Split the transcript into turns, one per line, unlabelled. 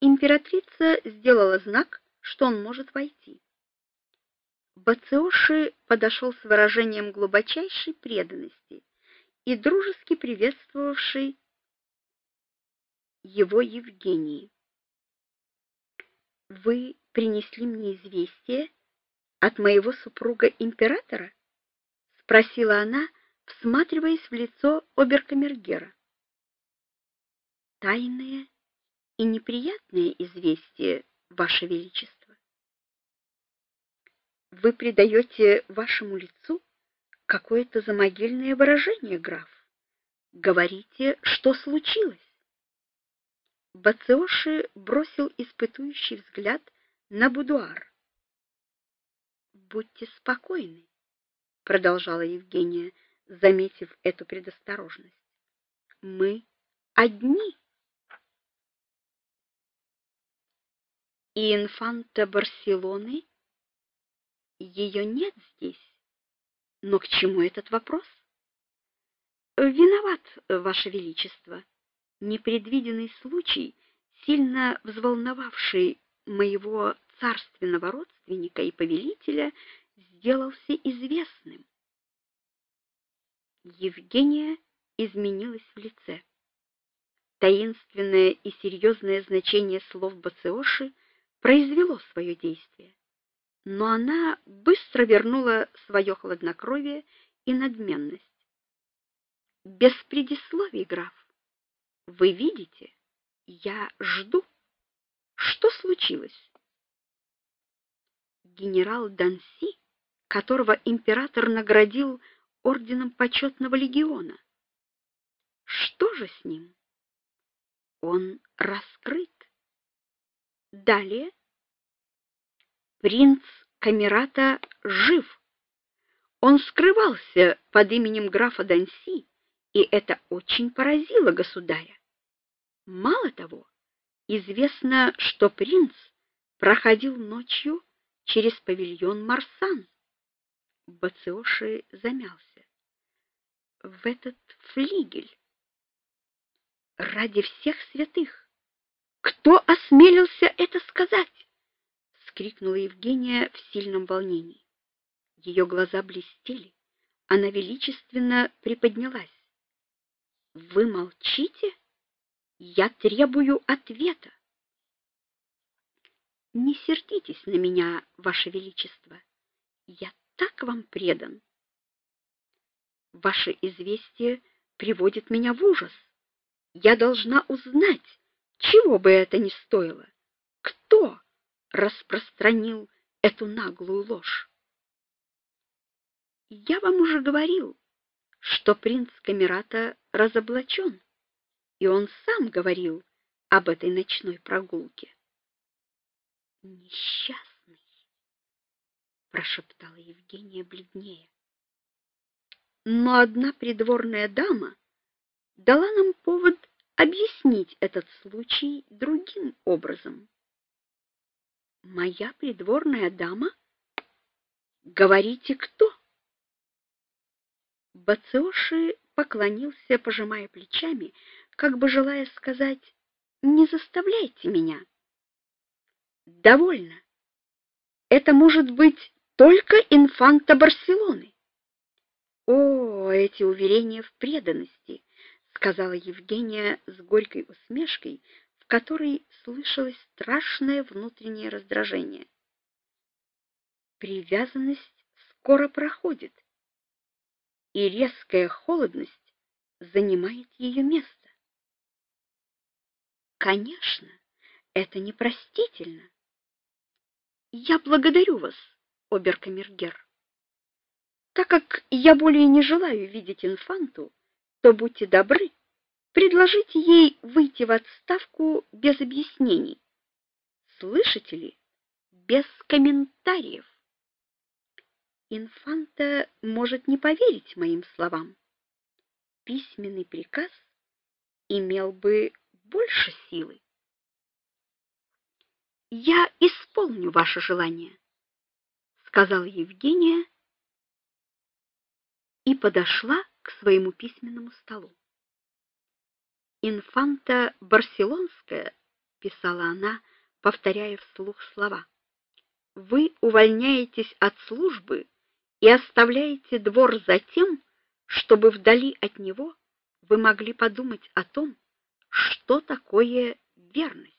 Императрица сделала знак, что он может войти. Бациоши подошел с выражением глубочайшей преданности и дружески приветствовавший его Евгении. Вы принесли мне известие от моего супруга императора? спросила она, всматриваясь в лицо оберкамергера. Тайное и неприятное известие, ваше величество. Вы придаете вашему лицу какое-то замогильное выражение, граф. Говорите, что случилось? Бациоши бросил испытующий взгляд на будуар. Будьте спокойны, продолжала Евгения, заметив эту предосторожность. Мы одни. И инфанта Барселоны ее нет здесь. Но к чему этот вопрос? Виноват, ваше величество. Непредвиденный случай, сильно взволновавший моего царственного родственника и повелителя, сделался известным. Евгения изменилась в лице. Таинственное и серьезное значение слов Бациоши произвело свое действие. Но она быстро вернула свое хладнокровие и надменность. Без предисловий, граф. Вы видите, я жду. Что случилось? Генерал Данси, которого император наградил орденом почетного легиона. Что же с ним? Он раскрыт. Далее принц Камерата жив. Он скрывался под именем графа Данси, и это очень поразило государя. Мало того, известно, что принц проходил ночью через павильон Марсан. Бациоши замялся. В этот флигель ради всех святых. Кто осмелился это сказать? вскрикнула Евгения в сильном волнении. Ее глаза блестели, она величественно приподнялась. Вы молчите? Я требую ответа. Не сердитесь на меня, ваше величество. Я так вам предан. Ваше известие приводит меня в ужас. Я должна узнать, чего бы это ни стоило. Кто распространил эту наглую ложь? Я вам уже говорил, что принц Камерата разоблачен, и он сам говорил об этой ночной прогулке. Несчастный, прошептала Евгения бледнее. Но одна придворная дама дала нам повод объяснить этот случай другим образом. Моя придворная дама? Говорите, кто? Бациоши поклонился, пожимая плечами, как бы желая сказать: "Не заставляйте меня". Довольно. Это может быть только инфанта Барселоны. О, эти уверения в преданности, сказала Евгения с горькой усмешкой, в которой слышалось страшное внутреннее раздражение. Привязанность скоро проходит, и резкая холодность занимает ее место. Конечно, это непростительно. Я благодарю вас, оберкамергер. Так как я более не желаю видеть инфанту, то будьте добры, предложите ей выйти в отставку без объяснений. Слышите ли? Без комментариев. Инфанта может не поверить моим словам. Письменный приказ имел бы больше силы. Я исполню ваше желание, сказала Евгения и подошла к своему письменному столу. Инфанта Барселонская писала она, повторяя вслух слова. Вы увольняетесь от службы и оставляете двор за тем, чтобы вдали от него вы могли подумать о том, что такое верность.